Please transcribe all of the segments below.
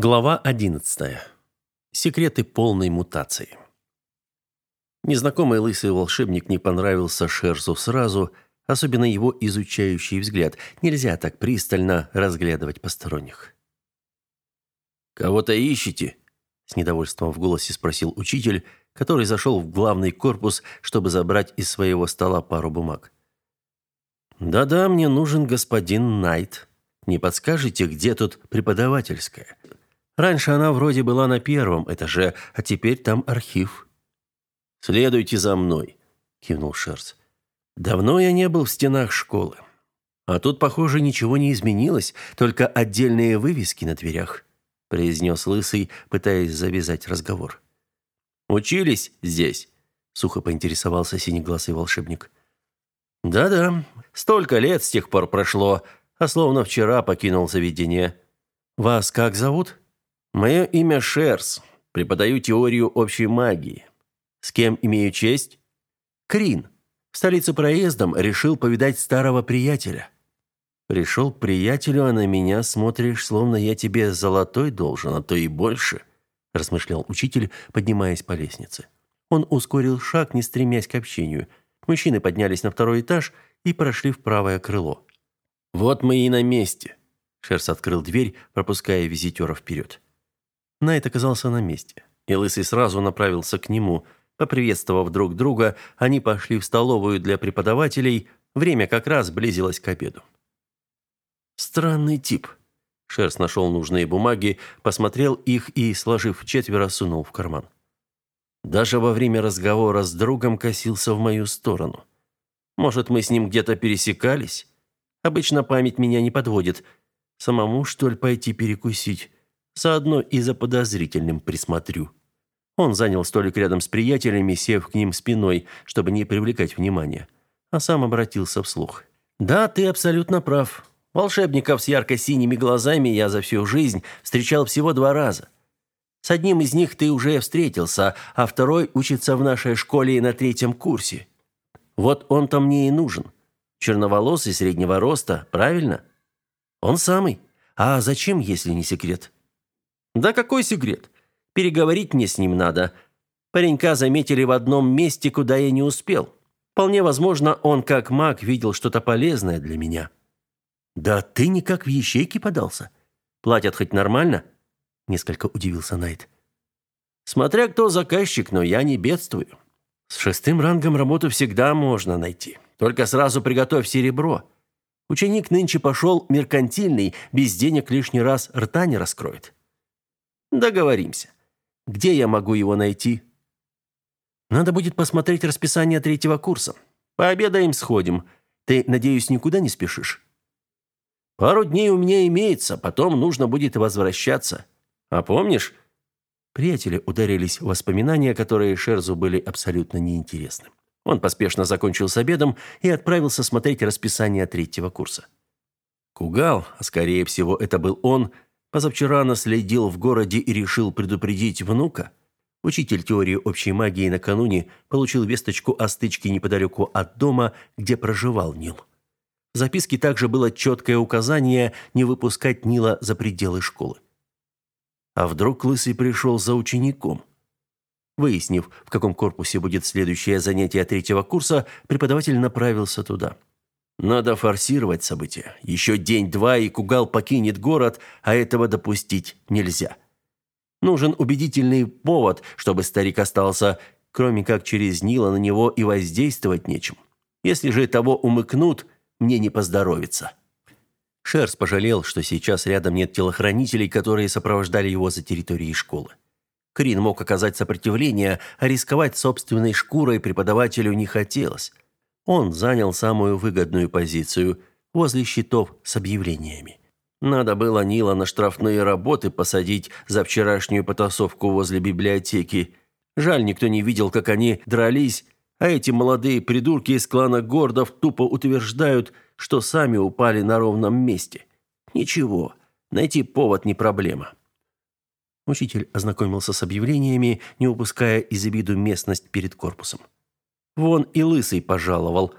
Глава 11. Секреты полной мутации. Незнакомый лысый волшебник не понравился Шерзу сразу, особенно его изучающий взгляд. Нельзя так пристально разглядывать посторонних. «Кого-то ищете?» – с недовольством в голосе спросил учитель, который зашел в главный корпус, чтобы забрать из своего стола пару бумаг. «Да-да, мне нужен господин Найт. Не подскажете, где тут преподавательская?» Раньше она вроде была на первом этаже, а теперь там архив. Следуйте за мной, кивнул Шерс. Давно я не был в стенах школы. А тут, похоже, ничего не изменилось, только отдельные вывески на дверях, произнес лысый, пытаясь завязать разговор. Учились здесь? сухо поинтересовался синеглазый волшебник. Да-да, столько лет с тех пор прошло, а словно вчера покинул заведение. Вас как зовут? Мое имя Шерс. Преподаю теорию общей магии. С кем имею честь? Крин. В столице проездом решил повидать старого приятеля. Пришел к приятелю, а на меня смотришь, словно я тебе золотой должен, а то и больше, размышлял учитель, поднимаясь по лестнице. Он ускорил шаг, не стремясь к общению. Мужчины поднялись на второй этаж и прошли в правое крыло. Вот мы и на месте. Шерс открыл дверь, пропуская визитера вперед. Найт оказался на месте, и Лысый сразу направился к нему. Поприветствовав друг друга, они пошли в столовую для преподавателей. Время как раз близилось к обеду. Странный тип. Шерс нашел нужные бумаги, посмотрел их и, сложив четверо, сунул в карман. Даже во время разговора с другом косился в мою сторону. Может, мы с ним где-то пересекались? Обычно память меня не подводит. Самому, что ли, пойти перекусить? Заодно и за подозрительным присмотрю. Он занял столик рядом с приятелями, сев к ним спиной, чтобы не привлекать внимания, а сам обратился вслух. «Да, ты абсолютно прав. Волшебников с ярко-синими глазами я за всю жизнь встречал всего два раза. С одним из них ты уже встретился, а второй учится в нашей школе на третьем курсе. Вот он-то мне и нужен. Черноволосый, среднего роста, правильно? Он самый. А зачем, если не секрет?» Да какой секрет? Переговорить мне с ним надо. Паренька заметили в одном месте, куда я не успел. Вполне возможно, он как маг видел что-то полезное для меня. Да ты никак в ячейки подался. Платят хоть нормально? Несколько удивился Найт. Смотря кто заказчик, но я не бедствую. С шестым рангом работу всегда можно найти. Только сразу приготовь серебро. Ученик нынче пошел меркантильный, без денег лишний раз рта не раскроет. Договоримся. Где я могу его найти? Надо будет посмотреть расписание третьего курса. Пообедаем, сходим. Ты, надеюсь, никуда не спешишь? Пару дней у меня имеется, потом нужно будет возвращаться. А помнишь, приятели ударились в воспоминания, которые Шерзу были абсолютно неинтересны. Он поспешно закончил с обедом и отправился смотреть расписание третьего курса. Кугал, а скорее всего, это был он, Позавчера наследил в городе и решил предупредить внука. Учитель теории общей магии накануне получил весточку о стычке неподалеку от дома, где проживал Нил. В записке также было четкое указание не выпускать Нила за пределы школы. А вдруг Лысый пришел за учеником? Выяснив, в каком корпусе будет следующее занятие третьего курса, преподаватель направился туда. Надо форсировать события. Еще день-два, и Кугал покинет город, а этого допустить нельзя. Нужен убедительный повод, чтобы старик остался, кроме как через Нила на него и воздействовать нечем. Если же того умыкнут, мне не поздоровится. Шерс пожалел, что сейчас рядом нет телохранителей, которые сопровождали его за территорией школы. Крин мог оказать сопротивление, а рисковать собственной шкурой преподавателю не хотелось. Он занял самую выгодную позицию возле щитов с объявлениями. Надо было Нила на штрафные работы посадить за вчерашнюю потасовку возле библиотеки. Жаль, никто не видел, как они дрались, а эти молодые придурки из клана Гордов тупо утверждают, что сами упали на ровном месте. Ничего, найти повод не проблема. Учитель ознакомился с объявлениями, не упуская из виду местность перед корпусом. Вон и лысый пожаловал.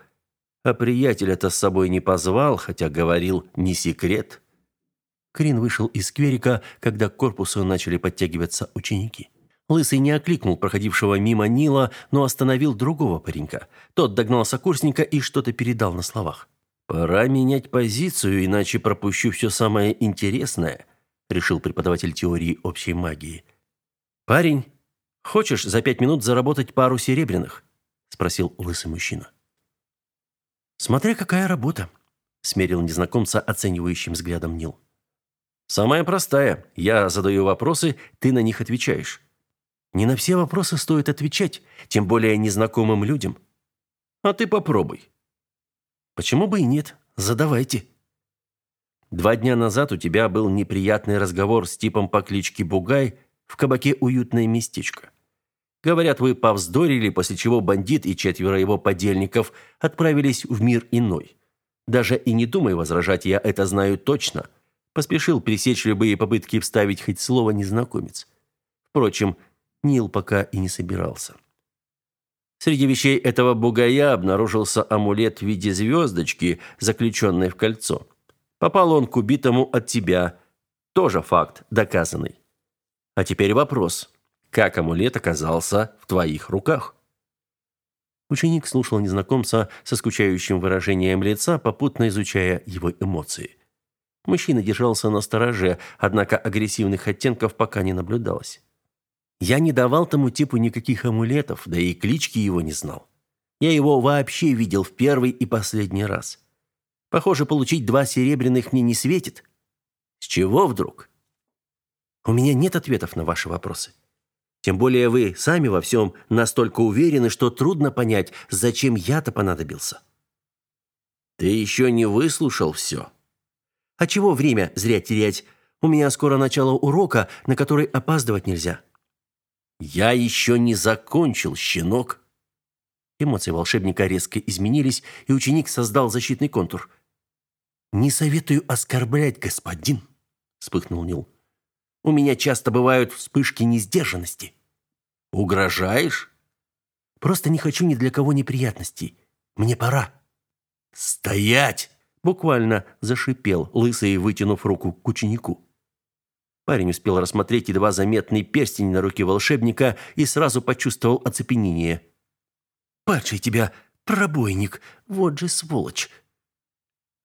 А приятеля-то с собой не позвал, хотя говорил, не секрет. Крин вышел из скверика, когда к корпусу начали подтягиваться ученики. Лысый не окликнул проходившего мимо Нила, но остановил другого паренька. Тот догнал сокурсника и что-то передал на словах. «Пора менять позицию, иначе пропущу все самое интересное», решил преподаватель теории общей магии. «Парень, хочешь за пять минут заработать пару серебряных?» Спросил лысый мужчина. «Смотря какая работа», смерил незнакомца оценивающим взглядом Нил. «Самая простая. Я задаю вопросы, ты на них отвечаешь». Не на все вопросы стоит отвечать, тем более незнакомым людям. А ты попробуй. Почему бы и нет? Задавайте. Два дня назад у тебя был неприятный разговор с типом по кличке Бугай в кабаке «Уютное местечко». Говорят, вы повздорили, после чего бандит и четверо его подельников отправились в мир иной. Даже и не думай возражать, я это знаю точно. Поспешил пресечь любые попытки вставить хоть слово незнакомец. Впрочем, Нил пока и не собирался. Среди вещей этого бугая обнаружился амулет в виде звездочки, заключенной в кольцо. Попал он к убитому от тебя. Тоже факт, доказанный. А теперь вопрос. Как амулет оказался в твоих руках? Ученик слушал незнакомца со скучающим выражением лица, попутно изучая его эмоции. Мужчина держался на стороже, однако агрессивных оттенков пока не наблюдалось. Я не давал тому типу никаких амулетов, да и клички его не знал. Я его вообще видел в первый и последний раз. Похоже, получить два серебряных мне не светит. С чего вдруг? У меня нет ответов на ваши вопросы. Тем более вы сами во всем настолько уверены, что трудно понять, зачем я-то понадобился. Ты еще не выслушал все. А чего время зря терять? У меня скоро начало урока, на который опаздывать нельзя. «Я еще не закончил, щенок!» Эмоции волшебника резко изменились, и ученик создал защитный контур. «Не советую оскорблять, господин», — вспыхнул Нил. «У меня часто бывают вспышки несдержанности». «Угрожаешь?» «Просто не хочу ни для кого неприятностей. Мне пора». «Стоять!» — буквально зашипел, лысый, вытянув руку к ученику. Парень успел рассмотреть едва заметный перстень на руке волшебника и сразу почувствовал оцепенение. «Падший тебя, пробойник! Вот же сволочь!»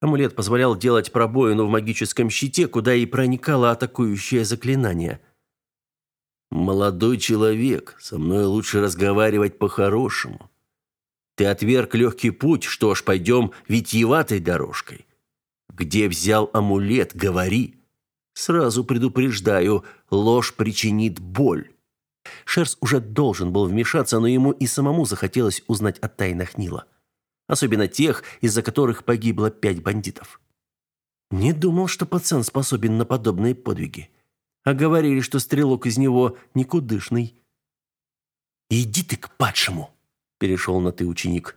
Амулет позволял делать пробоину в магическом щите, куда и проникало атакующее заклинание. «Молодой человек, со мной лучше разговаривать по-хорошему. Ты отверг легкий путь, что ж, пойдем витиеватой дорожкой. Где взял амулет, говори!» Сразу предупреждаю, ложь причинит боль. Шерс уже должен был вмешаться, но ему и самому захотелось узнать о тайнах Нила. Особенно тех, из-за которых погибло пять бандитов. Не думал, что пацан способен на подобные подвиги. А говорили, что стрелок из него никудышный. «Иди ты к падшему!» – перешел на «ты» ученик.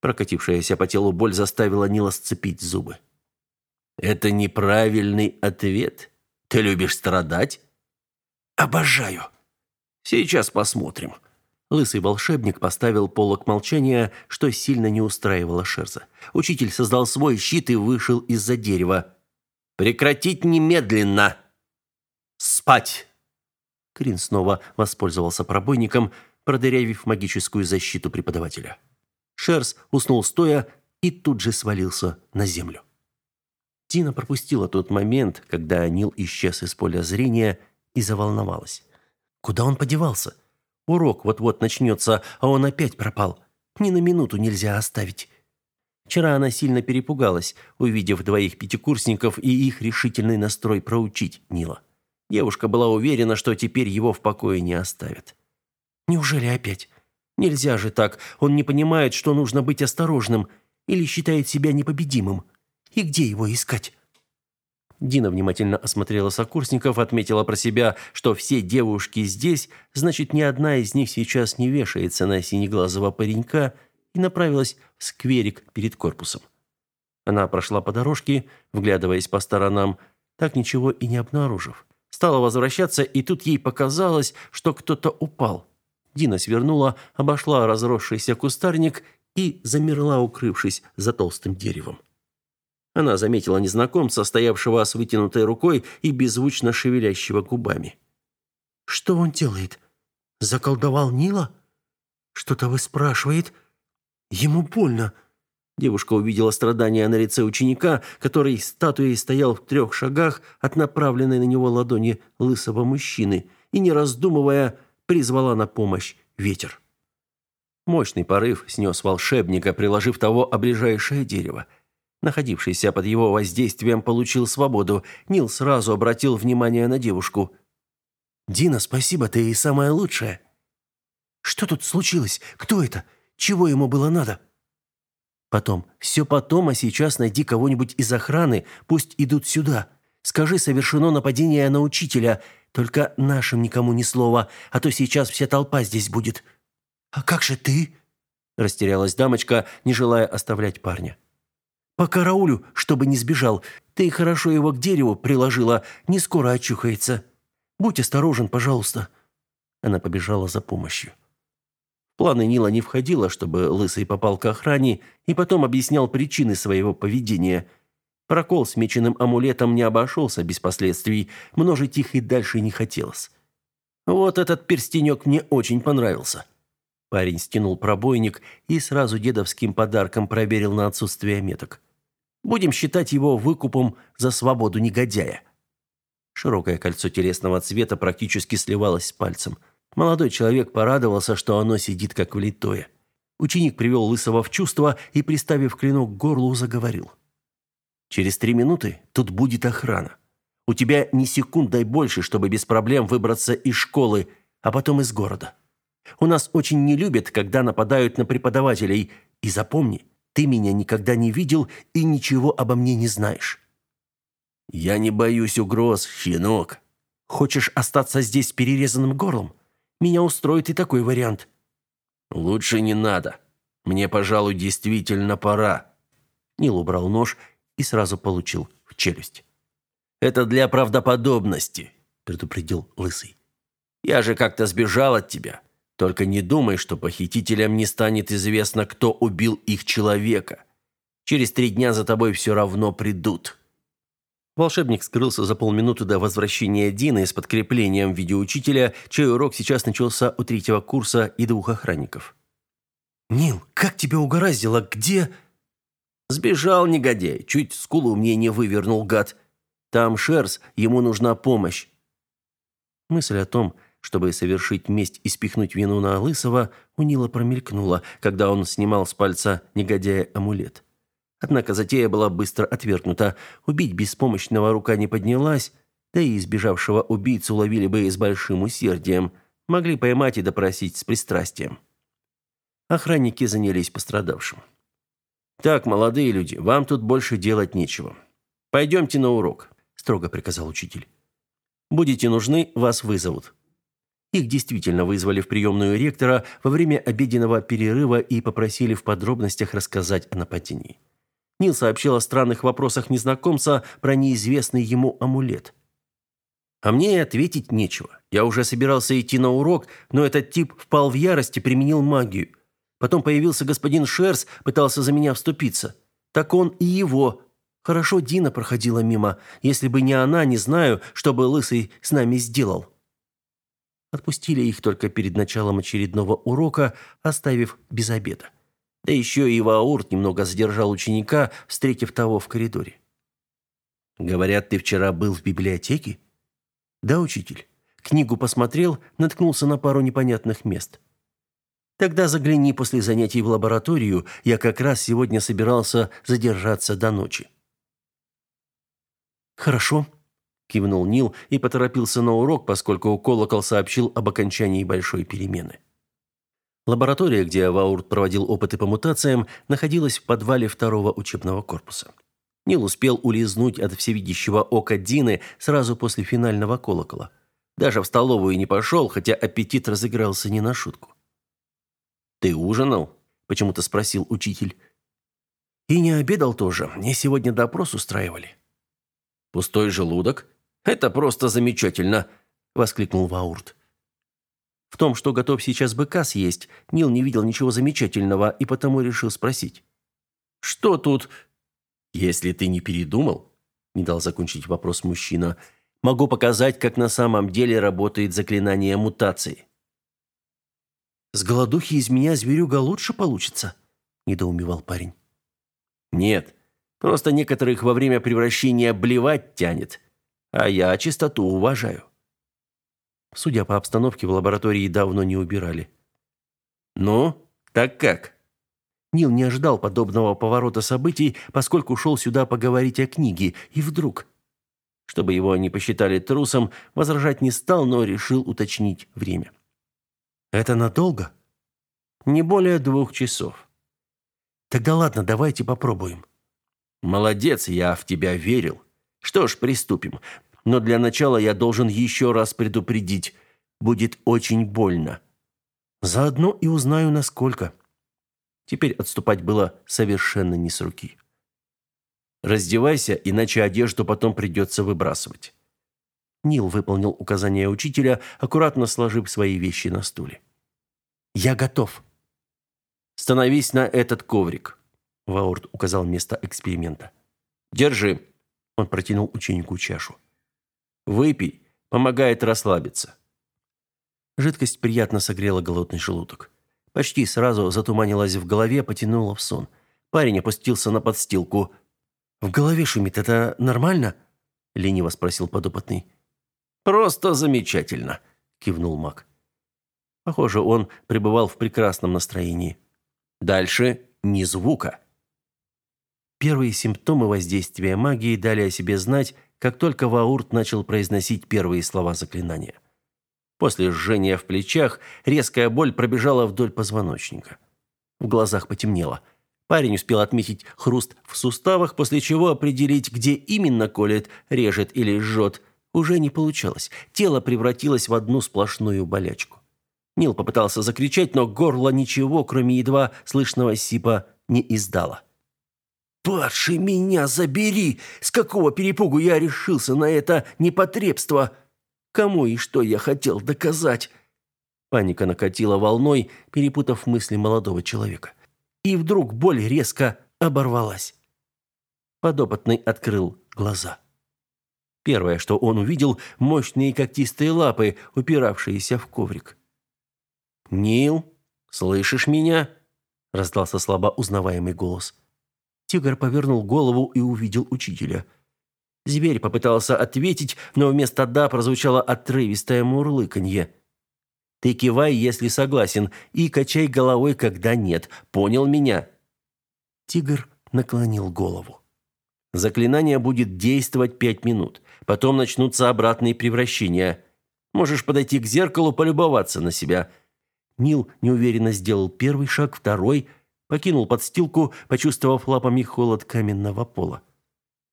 Прокатившаяся по телу боль заставила Нила сцепить зубы. Это неправильный ответ. Ты любишь страдать? Обожаю. Сейчас посмотрим. Лысый волшебник поставил полок молчания, что сильно не устраивало Шерза. Учитель создал свой щит и вышел из-за дерева. Прекратить немедленно. Спать. Крин снова воспользовался пробойником, продырявив магическую защиту преподавателя. Шерз уснул стоя и тут же свалился на землю. Тина пропустила тот момент, когда Нил исчез из поля зрения и заволновалась. Куда он подевался? Урок вот-вот начнется, а он опять пропал. Ни на минуту нельзя оставить. Вчера она сильно перепугалась, увидев двоих пятикурсников и их решительный настрой проучить Нила. Девушка была уверена, что теперь его в покое не оставят. Неужели опять? Нельзя же так. Он не понимает, что нужно быть осторожным или считает себя непобедимым. И где его искать? Дина внимательно осмотрела сокурсников, отметила про себя, что все девушки здесь, значит, ни одна из них сейчас не вешается на синеглазого паренька и направилась в скверик перед корпусом. Она прошла по дорожке, вглядываясь по сторонам, так ничего и не обнаружив. Стала возвращаться, и тут ей показалось, что кто-то упал. Дина свернула, обошла разросшийся кустарник и замерла, укрывшись за толстым деревом. Она заметила незнакомца, стоявшего с вытянутой рукой и беззвучно шевелящего губами. «Что он делает? Заколдовал Нила? Что-то вы спрашивает? Ему больно». Девушка увидела страдания на лице ученика, который статуей стоял в трех шагах от направленной на него ладони лысого мужчины и, не раздумывая, призвала на помощь ветер. Мощный порыв снес волшебника, приложив того о ближайшее дерево. Находившийся под его воздействием получил свободу. Нил сразу обратил внимание на девушку. «Дина, спасибо, ты и самая лучшая». «Что тут случилось? Кто это? Чего ему было надо?» «Потом. Все потом, а сейчас найди кого-нибудь из охраны, пусть идут сюда. Скажи, совершено нападение на учителя, только нашим никому ни слова, а то сейчас вся толпа здесь будет». «А как же ты?» Растерялась дамочка, не желая оставлять парня. «По караулю, чтобы не сбежал. Ты хорошо его к дереву приложила, не скоро очухается. Будь осторожен, пожалуйста». Она побежала за помощью. В планы Нила не входило, чтобы Лысый попал к охране и потом объяснял причины своего поведения. Прокол с меченым амулетом не обошелся без последствий, множить их и дальше не хотелось. Вот этот перстенек мне очень понравился. Парень стянул пробойник и сразу дедовским подарком проверил на отсутствие меток. Будем считать его выкупом за свободу негодяя. Широкое кольцо телесного цвета практически сливалось с пальцем. Молодой человек порадовался, что оно сидит как влитое. Ученик привел Лысого в чувство и, приставив клинок к горлу, заговорил. «Через три минуты тут будет охрана. У тебя ни секундой больше, чтобы без проблем выбраться из школы, а потом из города. У нас очень не любят, когда нападают на преподавателей. И запомни, ты меня никогда не видел и ничего обо мне не знаешь. Я не боюсь угроз, щенок. Хочешь остаться здесь с перерезанным горлом? Меня устроит и такой вариант. Лучше не надо. Мне, пожалуй, действительно пора. Нил убрал нож и сразу получил в челюсть. Это для правдоподобности, предупредил лысый. Я же как-то сбежал от тебя. Только не думай, что похитителям не станет известно, кто убил их человека. Через три дня за тобой все равно придут». Волшебник скрылся за полминуты до возвращения Дины с подкреплением в виде учителя, чей урок сейчас начался у третьего курса и двух охранников. «Нил, как тебя угораздило? Где...» «Сбежал негодяй, чуть скулу мне не вывернул гад. Там Шерс, ему нужна помощь». Мысль о том, чтобы совершить месть и спихнуть вину на Лысого, у Нила промелькнула, когда он снимал с пальца негодяя амулет. Однако затея была быстро отвергнута. Убить беспомощного рука не поднялась, да и избежавшего убийцу ловили бы с большим усердием, могли поймать и допросить с пристрастием. Охранники занялись пострадавшим. «Так, молодые люди, вам тут больше делать нечего. Пойдемте на урок», – строго приказал учитель. «Будете нужны, вас вызовут. Их действительно вызвали в приемную ректора во время обеденного перерыва и попросили в подробностях рассказать о нападении. Нил сообщил о странных вопросах незнакомца про неизвестный ему амулет. А мне и ответить нечего. Я уже собирался идти на урок, но этот тип впал в ярость и применил магию. Потом появился господин Шерс, пытался за меня вступиться. Так он и его. Хорошо Дина проходила мимо. Если бы не она, не знаю, что бы Лысый с нами сделал. Отпустили их только перед началом очередного урока, оставив без обеда. Да еще и Ваурт немного задержал ученика, встретив того в коридоре. «Говорят, ты вчера был в библиотеке?» «Да, учитель. Книгу посмотрел, наткнулся на пару непонятных мест». «Тогда загляни после занятий в лабораторию, я как раз сегодня собирался задержаться до ночи». «Хорошо», кивнул Нил и поторопился на урок, поскольку колокол сообщил об окончании большой перемены. Лаборатория, где Ваурт проводил опыты по мутациям, находилась в подвале второго учебного корпуса. Нил успел улизнуть от всевидящего ока Дины сразу после финального колокола. Даже в столовую не пошел, хотя аппетит разыгрался не на шутку. «Ты ужинал?» – почему-то спросил учитель. «И не обедал тоже. Мне сегодня допрос устраивали». «Пустой желудок?» Это просто замечательно, воскликнул Ваурт. В том, что готов сейчас быка съесть, Нил не видел ничего замечательного и потому решил спросить. Что тут? Если ты не передумал, не дал закончить вопрос мужчина, могу показать, как на самом деле работает заклинание мутации. С голодухи из меня зверюга лучше получится, недоумевал парень. Нет, просто некоторых во время превращения блевать тянет, а я чистоту уважаю. Судя по обстановке, в лаборатории давно не убирали. Ну, так как? Нил не ожидал подобного поворота событий, поскольку шел сюда поговорить о книге, и вдруг... Чтобы его не посчитали трусом, возражать не стал, но решил уточнить время. «Это надолго?» «Не более двух часов». «Тогда ладно, давайте попробуем». «Молодец, я в тебя верил. Что ж, приступим. Но для начала я должен еще раз предупредить. Будет очень больно». «Заодно и узнаю, насколько». Теперь отступать было совершенно не с руки. Раздевайся, иначе одежду потом придется выбрасывать. Нил выполнил указание учителя, аккуратно сложив свои вещи на стуле. Я готов. Становись на этот коврик. Ваурт указал место эксперимента. Держи. Он протянул ученику чашу. Выпей, помогает расслабиться. Жидкость приятно согрела голодный желудок. Почти сразу затуманилась в голове, потянуло в сон. Парень опустился на подстилку. «В голове шумит, это нормально?» — лениво спросил подопытный. «Просто замечательно», — кивнул маг. Похоже, он пребывал в прекрасном настроении. Дальше ни звука. Первые симптомы воздействия магии дали о себе знать, как только Ваурт начал произносить первые слова заклинания. После жжения в плечах резкая боль пробежала вдоль позвоночника. В глазах потемнело. Парень успел отметить хруст в суставах, после чего определить, где именно колет, режет или жжет, уже не получалось. Тело превратилось в одну сплошную болячку. Нил попытался закричать, но горло ничего, кроме едва слышного сипа, не издало. «Падший, меня забери! С какого перепугу я решился на это непотребство?» Кому и что я хотел доказать? Паника накатила волной, перепутав мысли молодого человека. И вдруг боль резко оборвалась. Подопытный открыл глаза. Первое, что он увидел, мощные когтистые лапы, упиравшиеся в коврик. «Нил, слышишь меня?» – раздался слабо узнаваемый голос. Тигр повернул голову и увидел учителя – Зверь попытался ответить, но вместо «да» прозвучало отрывистое мурлыканье. «Ты кивай, если согласен, и качай головой, когда нет. Понял меня?» Тигр наклонил голову. «Заклинание будет действовать пять минут. Потом начнутся обратные превращения. Можешь подойти к зеркалу, полюбоваться на себя». Нил неуверенно сделал первый шаг, второй, покинул подстилку, почувствовав лапами холод каменного пола.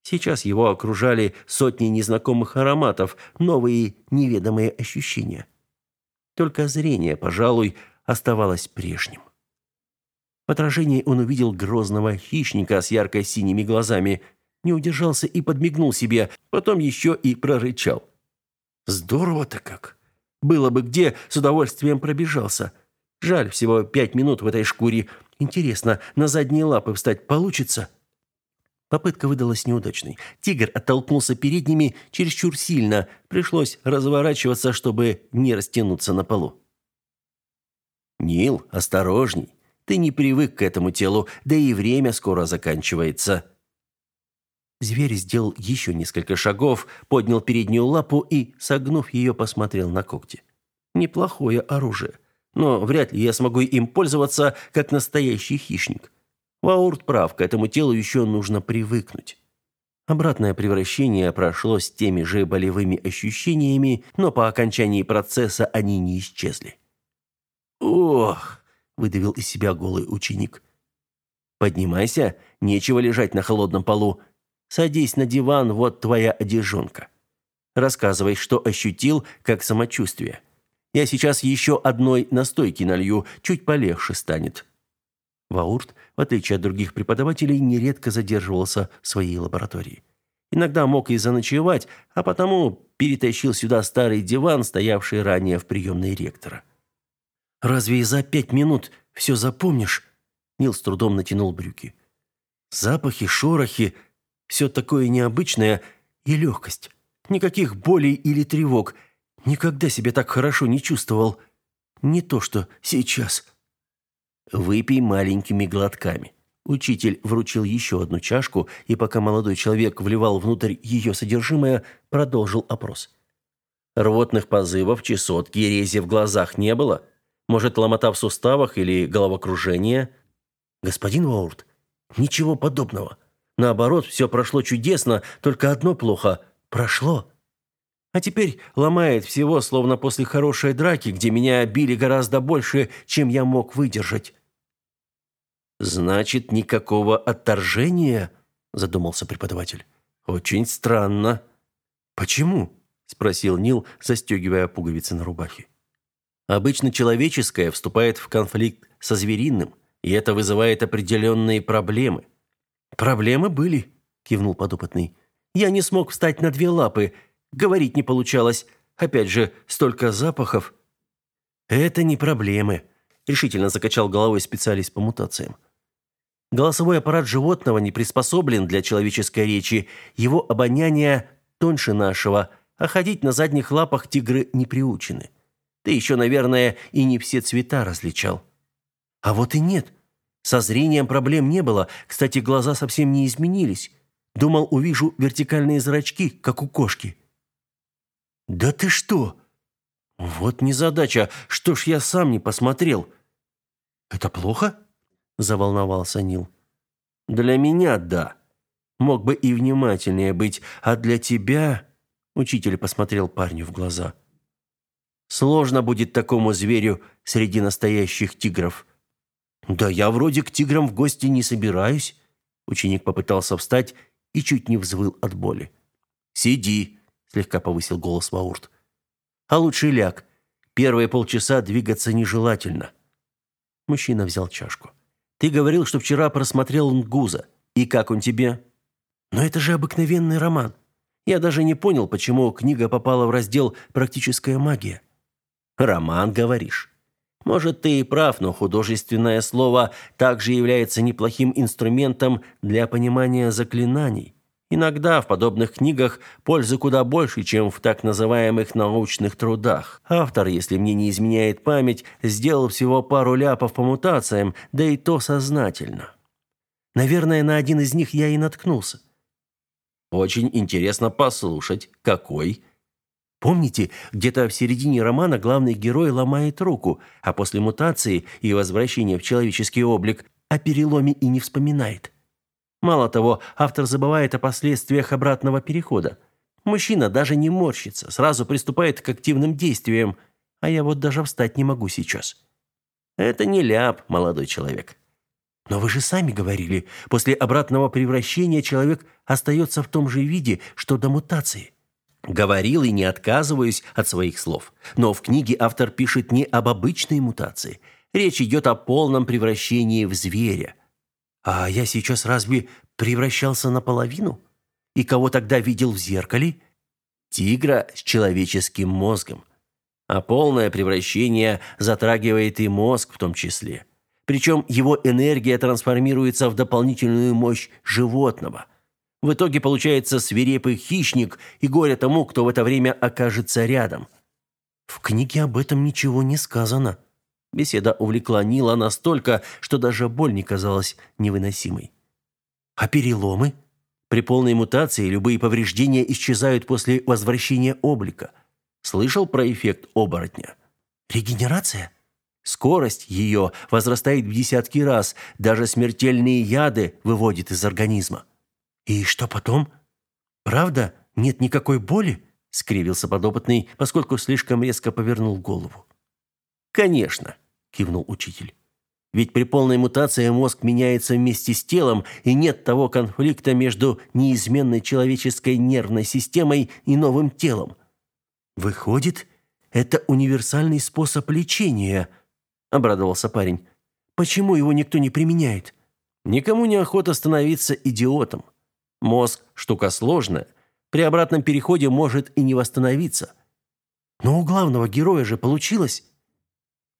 Сейчас его окружали сотни незнакомых ароматов, новые неведомые ощущения. Только зрение, пожалуй, оставалось прежним. В отражении он увидел грозного хищника с ярко-синими глазами, не удержался и подмигнул себе, потом еще и прорычал. «Здорово-то как! Было бы где, с удовольствием пробежался. Жаль, всего пять минут в этой шкуре. Интересно, на задние лапы встать получится?» Попытка выдалась неудачной. Тигр оттолкнулся передними чересчур сильно. Пришлось разворачиваться, чтобы не растянуться на полу. «Нил, осторожней. Ты не привык к этому телу, да и время скоро заканчивается». Зверь сделал еще несколько шагов, поднял переднюю лапу и, согнув ее, посмотрел на когти. Неплохое оружие, но вряд ли я смогу им пользоваться, как настоящий хищник. Ваурт прав, к этому телу еще нужно привыкнуть. Обратное превращение прошло с теми же болевыми ощущениями, но по окончании процесса они не исчезли. «Ох!» – выдавил из себя голый ученик. «Поднимайся, нечего лежать на холодном полу. Садись на диван, вот твоя одежонка. Рассказывай, что ощутил, как самочувствие. Я сейчас еще одной настойки налью, чуть полегче станет». Ваурт, в отличие от других преподавателей, нередко задерживался в своей лаборатории. Иногда мог и заночевать, а потому перетащил сюда старый диван, стоявший ранее в приемной ректора. «Разве и за пять минут все запомнишь?» Нил с трудом натянул брюки. «Запахи, шорохи, Все такое необычное и легкость. Никаких болей или тревог. Никогда себя так хорошо не чувствовал. Не то, что сейчас. Выпей маленькими глотками. Учитель вручил еще одну чашку, и пока молодой человек вливал внутрь ее содержимое, продолжил опрос. Рвотных позывов, чесотки, рези в глазах не было? Может, ломота в суставах или головокружение? Господин Уорд, ничего подобного. Наоборот, все прошло чудесно, только одно плохо – прошло. А теперь ломает всего, словно после хорошей драки, где меня били гораздо больше, чем я мог выдержать. Значит, никакого отторжения, задумался преподаватель. Очень странно. Почему? спросил Нил, застегивая пуговицы на рубахе. Обычно человеческое вступает в конфликт со звериным, и это вызывает определенные проблемы. Проблемы были, кивнул подопытный. Я не смог встать на две лапы, говорить не получалось. Опять же, столько запахов. Это не проблемы, решительно закачал головой специалист по мутациям. Голосовой аппарат животного не приспособлен для человеческой речи, его обоняние тоньше нашего, а ходить на задних лапах тигры не приучены. Ты еще, наверное, и не все цвета различал. А вот и нет. Со зрением проблем не было. Кстати, глаза совсем не изменились. Думал, увижу вертикальные зрачки, как у кошки. Да ты что? Вот незадача. Что ж я сам не посмотрел? Это плохо? заволновался Нил. Для меня да. Мог бы и внимательнее быть, а для тебя, учитель посмотрел парню в глаза. Сложно будет такому зверю среди настоящих тигров. Да я вроде к тиграм в гости не собираюсь. Ученик попытался встать и чуть не взвыл от боли. Сиди, слегка повысил голос Ваурт. А лучше ляг. Первые полчаса двигаться нежелательно. Мужчина взял чашку. Ты говорил, что вчера просмотрел Нгуза. И как он тебе? Но это же обыкновенный роман. Я даже не понял, почему книга попала в раздел «Практическая магия». Роман, говоришь? Может, ты и прав, но художественное слово также является неплохим инструментом для понимания заклинаний. Иногда в подобных книгах пользы куда больше, чем в так называемых научных трудах. Автор, если мне не изменяет память, сделал всего пару ляпов по мутациям, да и то сознательно. Наверное, на один из них я и наткнулся. Очень интересно послушать, какой. Помните, где-то в середине романа главный герой ломает руку, а после мутации и возвращения в человеческий облик о переломе и не вспоминает. Мало того, автор забывает о последствиях обратного перехода. Мужчина даже не морщится, сразу приступает к активным действиям, а я вот даже встать не могу сейчас. Это не ляп, молодой человек. Но вы же сами говорили, после обратного превращения человек остается в том же виде, что до мутации. Говорил и не отказываюсь от своих слов. Но в книге автор пишет не об обычной мутации. Речь идет о полном превращении в зверя. А я сейчас разве превращался наполовину? И кого тогда видел в зеркале? Тигра с человеческим мозгом. А полное превращение затрагивает и мозг в том числе. Причем его энергия трансформируется в дополнительную мощь животного. В итоге получается свирепый хищник и горе тому, кто в это время окажется рядом. В книге об этом ничего не сказано. Беседа увлекла Нила настолько, что даже боль не казалась невыносимой. А переломы? При полной мутации любые повреждения исчезают после возвращения облика. Слышал про эффект оборотня? Регенерация? Скорость ее возрастает в десятки раз, даже смертельные яды выводит из организма. И что потом? Правда, нет никакой боли? скривился подопытный, поскольку слишком резко повернул голову. Конечно, кивнул учитель. Ведь при полной мутации мозг меняется вместе с телом, и нет того конфликта между неизменной человеческой нервной системой и новым телом. Выходит, это универсальный способ лечения, обрадовался парень. Почему его никто не применяет? Никому не охота становиться идиотом. Мозг штука сложная, при обратном переходе может и не восстановиться. Но у главного героя же получилось.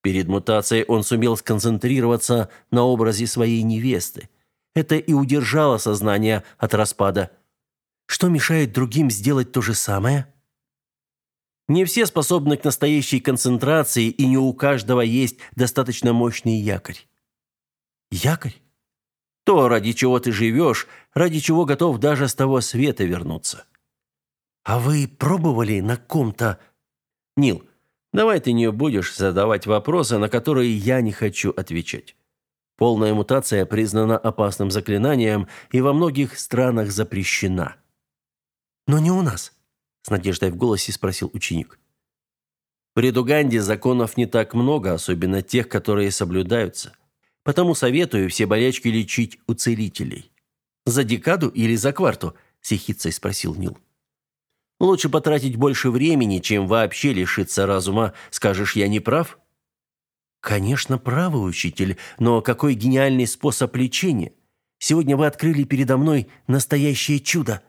Перед мутацией он сумел сконцентрироваться на образе своей невесты. Это и удержало сознание от распада. Что мешает другим сделать то же самое? Не все способны к настоящей концентрации, и не у каждого есть достаточно мощный якорь. Якорь? То, ради чего ты живешь, ради чего готов даже с того света вернуться. А вы пробовали на ком-то... Нил, давай ты не будешь задавать вопросы, на которые я не хочу отвечать. Полная мутация признана опасным заклинанием и во многих странах запрещена. Но не у нас с надеждой в голосе спросил ученик. При Дуганде законов не так много, особенно тех, которые соблюдаются. Потому советую все болячки лечить у целителей. За декаду или за кварту? с спросил Нил. Лучше потратить больше времени, чем вообще лишиться разума. Скажешь, я не прав? Конечно, правы, учитель, но какой гениальный способ лечения? Сегодня вы открыли передо мной настоящее чудо.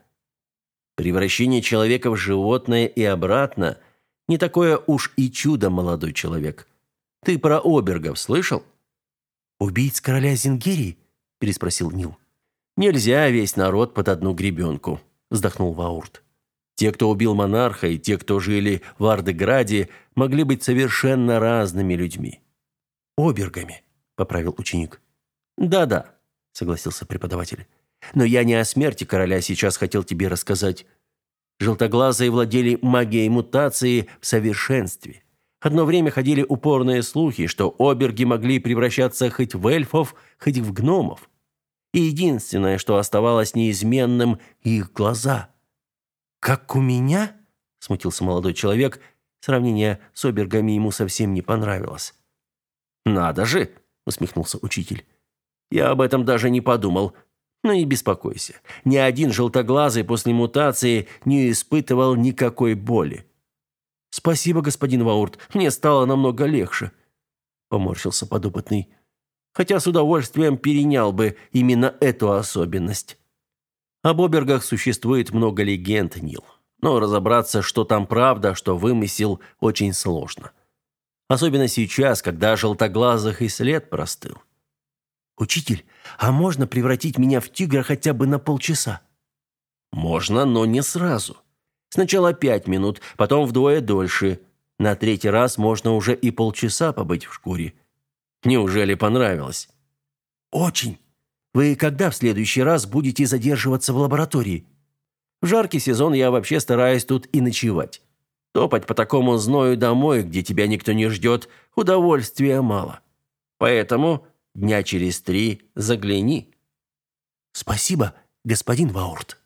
Превращение человека в животное и обратно не такое уж и чудо, молодой человек. Ты про обергов слышал? Убийц короля Зингерии? переспросил Нил. Нельзя весь народ под одну гребенку», – вздохнул Ваурт. Те, кто убил монарха, и те, кто жили в Ардеграде, могли быть совершенно разными людьми. Обергами, поправил ученик. Да-да, согласился преподаватель. Но я не о смерти короля сейчас хотел тебе рассказать. Желтоглазые владели магией мутации в совершенстве. Одно время ходили упорные слухи, что оберги могли превращаться хоть в эльфов, хоть в гномов. И единственное, что оставалось неизменным их глаза. Как у меня? смутился молодой человек. Сравнение с обергами ему совсем не понравилось. Надо же, усмехнулся учитель. Я об этом даже не подумал. Но не беспокойся. Ни один желтоглазый после мутации не испытывал никакой боли. Спасибо, господин Ваурт. Мне стало намного легче, поморщился подопытный. Хотя с удовольствием перенял бы именно эту особенность. Об обергах существует много легенд, Нил. Но разобраться, что там правда, что вымысел, очень сложно. Особенно сейчас, когда желтоглазых и след простыл. Учитель, а можно превратить меня в тигра хотя бы на полчаса? Можно, но не сразу. Сначала пять минут, потом вдвое дольше. На третий раз можно уже и полчаса побыть в шкуре. Неужели понравилось? Очень. Вы когда в следующий раз будете задерживаться в лаборатории? В жаркий сезон я вообще стараюсь тут и ночевать. Топать по такому зною домой, где тебя никто не ждет, удовольствия мало. Поэтому Дня через три загляни. Спасибо, господин Ваурт.